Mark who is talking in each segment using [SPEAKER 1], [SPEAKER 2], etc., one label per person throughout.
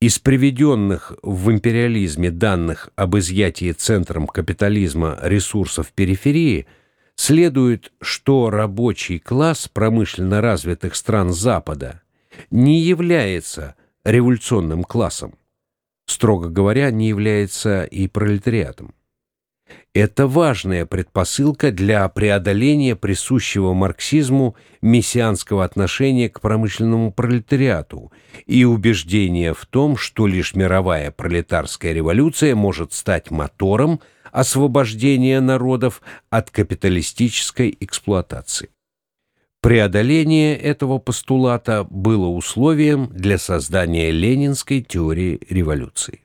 [SPEAKER 1] Из приведенных в империализме данных об изъятии центром капитализма ресурсов периферии следует, что рабочий класс промышленно развитых стран Запада не является революционным классом, строго говоря, не является и пролетариатом. Это важная предпосылка для преодоления присущего марксизму мессианского отношения к промышленному пролетариату и убеждения в том, что лишь мировая пролетарская революция может стать мотором освобождения народов от капиталистической эксплуатации. Преодоление этого постулата было условием для создания ленинской теории революции.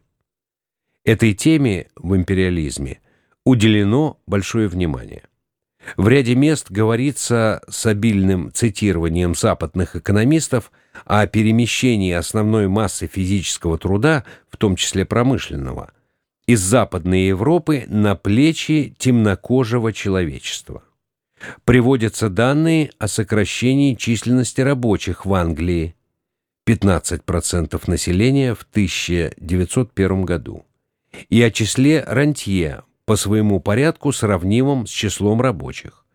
[SPEAKER 1] Этой теме в империализме уделено большое внимание. В ряде мест говорится с обильным цитированием западных экономистов о перемещении основной массы физического труда, в том числе промышленного, из Западной Европы на плечи темнокожего человечества. Приводятся данные о сокращении численности рабочих в Англии, 15% населения в 1901 году, и о числе рантье по своему порядку сравнимым с числом рабочих.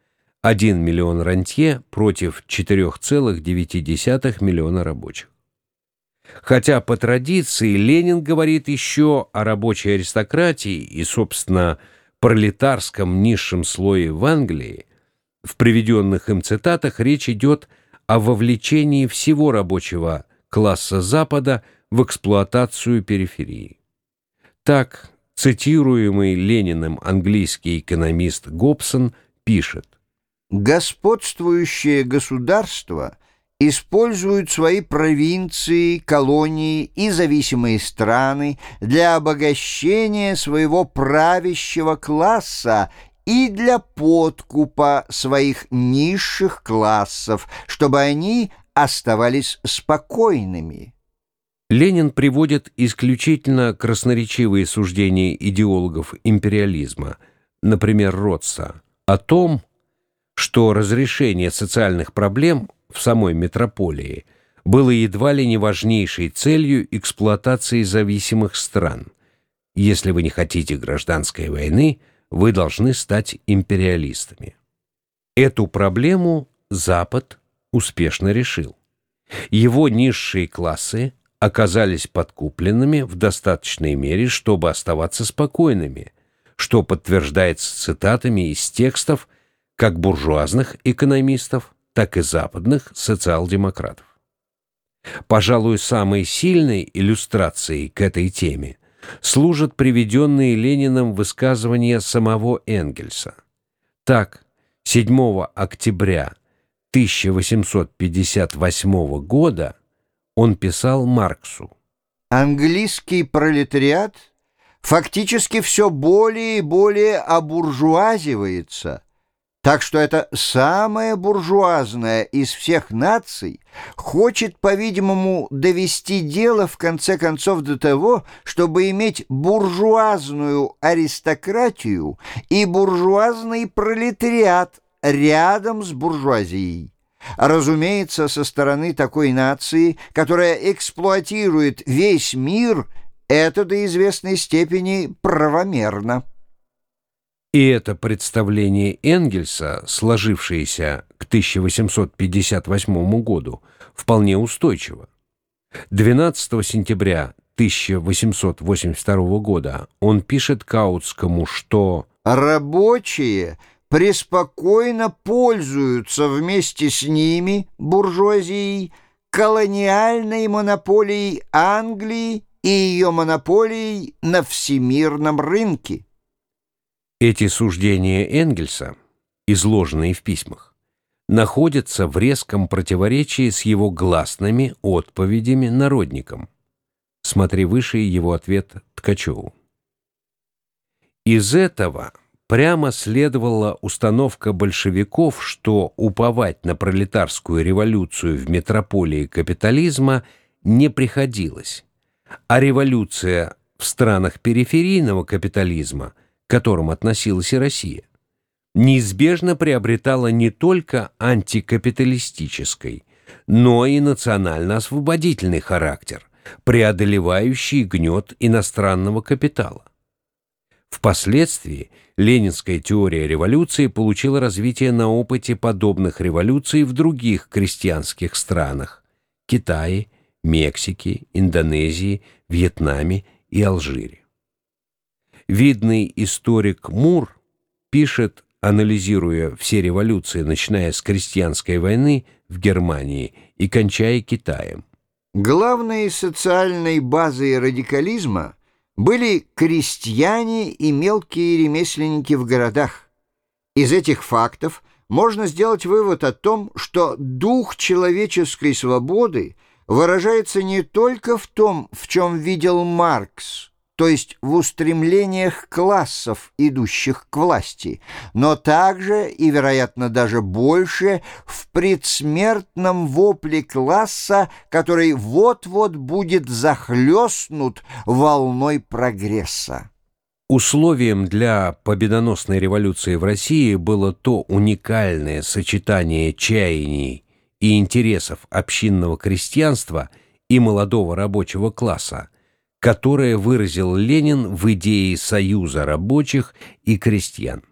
[SPEAKER 1] 1 миллион рантье против 4,9 миллиона рабочих. Хотя по традиции Ленин говорит еще о рабочей аристократии и, собственно, пролетарском низшем слое в Англии, в приведенных им цитатах речь идет о вовлечении всего рабочего класса Запада в эксплуатацию периферии. Так, Цитируемый Лениным английский экономист Гобсон пишет
[SPEAKER 2] «Господствующее государство используют свои провинции, колонии и зависимые страны для обогащения своего правящего класса и для подкупа своих низших классов, чтобы они оставались спокойными».
[SPEAKER 1] Ленин приводит исключительно красноречивые суждения идеологов империализма, например, Ротса, о том, что разрешение социальных проблем в самой метрополии было едва ли не важнейшей целью эксплуатации зависимых стран. Если вы не хотите гражданской войны, вы должны стать империалистами. Эту проблему Запад успешно решил. Его низшие классы – оказались подкупленными в достаточной мере, чтобы оставаться спокойными, что подтверждается цитатами из текстов как буржуазных экономистов, так и западных социал-демократов. Пожалуй, самой сильной иллюстрацией к этой теме служат приведенные Лениным высказывания самого Энгельса. Так, 7 октября 1858 года он писал Марксу.
[SPEAKER 2] Английский пролетариат фактически все более и более обуржуазивается, так что это самая буржуазная из всех наций хочет, по-видимому, довести дело в конце концов до того, чтобы иметь буржуазную аристократию и буржуазный пролетариат рядом с буржуазией. Разумеется, со стороны такой нации, которая эксплуатирует весь мир, это до известной степени правомерно.
[SPEAKER 1] И это представление Энгельса, сложившееся к 1858 году, вполне устойчиво. 12 сентября 1882 года он пишет Каутскому, что
[SPEAKER 2] «рабочие – преспокойно пользуются вместе с ними, буржуазией, колониальной монополией Англии и ее монополией на всемирном рынке.
[SPEAKER 1] Эти суждения Энгельса, изложенные в письмах, находятся в резком противоречии с его гласными отповедями народникам. Смотри выше его ответ Ткачеву. Из этого прямо следовала установка большевиков, что уповать на пролетарскую революцию в метрополии капитализма не приходилось, а революция в странах периферийного капитализма, к которым относилась и Россия, неизбежно приобретала не только антикапиталистический, но и национально-освободительный характер, преодолевающий гнет иностранного капитала. Впоследствии ленинская теория революции получила развитие на опыте подобных революций в других крестьянских странах – Китае, Мексике, Индонезии, Вьетнаме и Алжире. Видный историк Мур пишет, анализируя все революции, начиная с крестьянской войны в Германии и кончая Китаем.
[SPEAKER 2] Главной социальной базой радикализма были крестьяне и мелкие ремесленники в городах. Из этих фактов можно сделать вывод о том, что дух человеческой свободы выражается не только в том, в чем видел Маркс – то есть в устремлениях классов, идущих к власти, но также и, вероятно, даже больше в предсмертном вопле класса, который вот-вот будет захлестнут волной прогресса.
[SPEAKER 1] Условием для победоносной революции в России было то уникальное сочетание чаяний и интересов общинного крестьянства и молодого рабочего класса – которое выразил Ленин в идее союза рабочих и крестьян.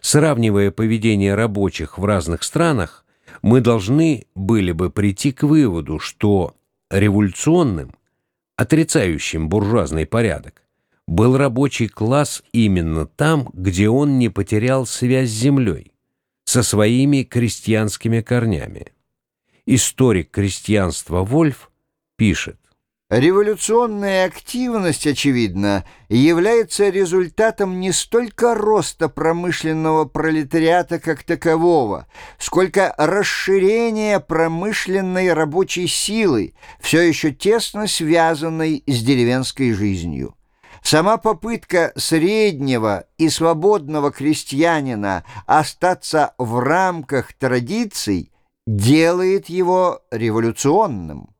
[SPEAKER 1] Сравнивая поведение рабочих в разных странах, мы должны были бы прийти к выводу, что революционным, отрицающим буржуазный порядок, был рабочий класс именно там, где он не потерял связь с землей, со своими крестьянскими корнями. Историк крестьянства Вольф пишет,
[SPEAKER 2] Революционная активность, очевидно, является результатом не столько роста промышленного пролетариата как такового, сколько расширения промышленной рабочей силы, все еще тесно связанной с деревенской жизнью. Сама попытка среднего и свободного крестьянина остаться в рамках традиций делает его революционным.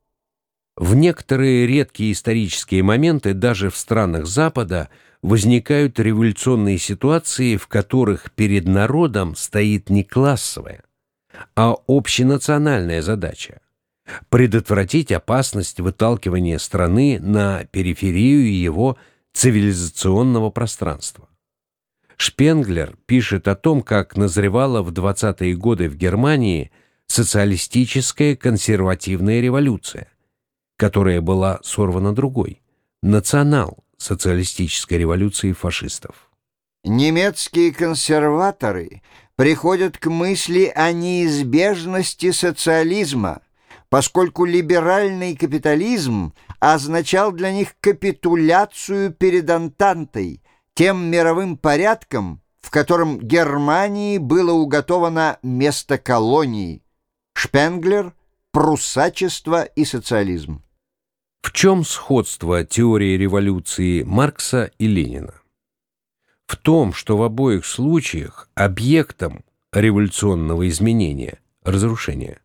[SPEAKER 1] В некоторые редкие исторические моменты даже в странах Запада возникают революционные ситуации, в которых перед народом стоит не классовая, а общенациональная задача – предотвратить опасность выталкивания страны на периферию его цивилизационного пространства. Шпенглер пишет о том, как назревала в 20-е годы в Германии социалистическая консервативная революция – которая была сорвана другой – национал-социалистической революции фашистов.
[SPEAKER 2] Немецкие консерваторы приходят к мысли о неизбежности социализма, поскольку либеральный капитализм означал для них капитуляцию перед Антантой, тем мировым порядком, в котором Германии было уготовано место колонии. Шпенглер «Пруссачество и социализм».
[SPEAKER 1] В чем сходство теории революции Маркса и Ленина? В том, что в обоих случаях объектом революционного изменения, разрушения,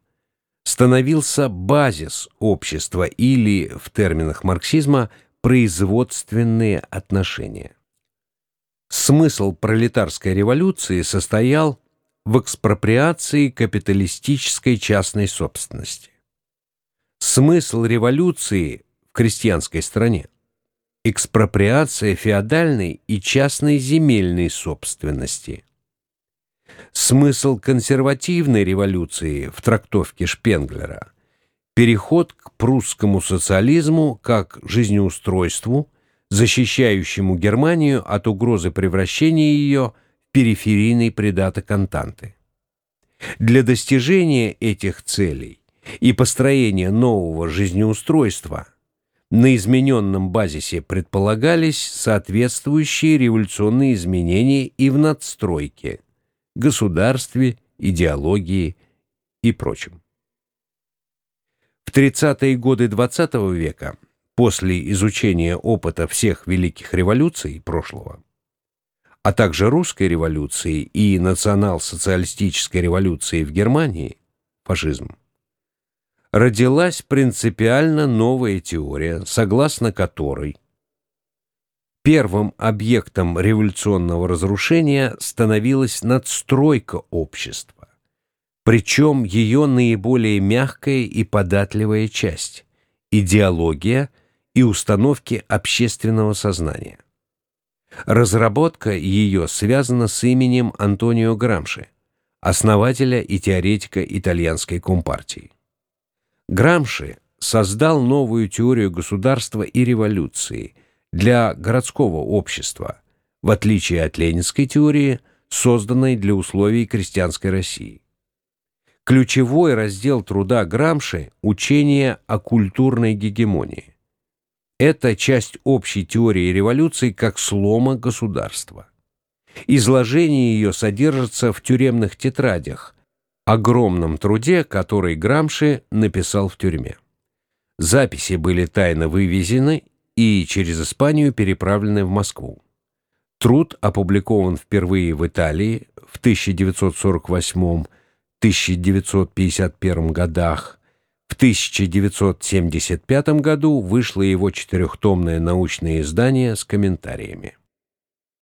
[SPEAKER 1] становился базис общества или, в терминах марксизма, производственные отношения. Смысл пролетарской революции состоял в экспроприации капиталистической частной собственности. Смысл революции крестьянской стране. Экспроприация феодальной и частной земельной собственности. Смысл консервативной революции в трактовке Шпенглера – переход к прусскому социализму как жизнеустройству, защищающему Германию от угрозы превращения ее в периферийный придаток Антанты. Для достижения этих целей и построения нового жизнеустройства – на измененном базисе предполагались соответствующие революционные изменения и в надстройке, государстве, идеологии и прочем. В 30-е годы XX -го века, после изучения опыта всех великих революций прошлого, а также русской революции и национал-социалистической революции в Германии, фашизм, родилась принципиально новая теория, согласно которой первым объектом революционного разрушения становилась надстройка общества, причем ее наиболее мягкая и податливая часть идеология и установки общественного сознания. Разработка ее связана с именем Антонио Грамши, основателя и теоретика итальянской компартии. Грамши создал новую теорию государства и революции для городского общества, в отличие от ленинской теории, созданной для условий крестьянской России. Ключевой раздел труда Грамши – учение о культурной гегемонии. Это часть общей теории революции как слома государства. Изложение ее содержится в тюремных тетрадях, огромном труде, который Грамши написал в тюрьме. Записи были тайно вывезены и через Испанию переправлены в Москву. Труд опубликован впервые в Италии в 1948-1951 годах. В 1975 году вышло его четырехтомное научное издание с комментариями.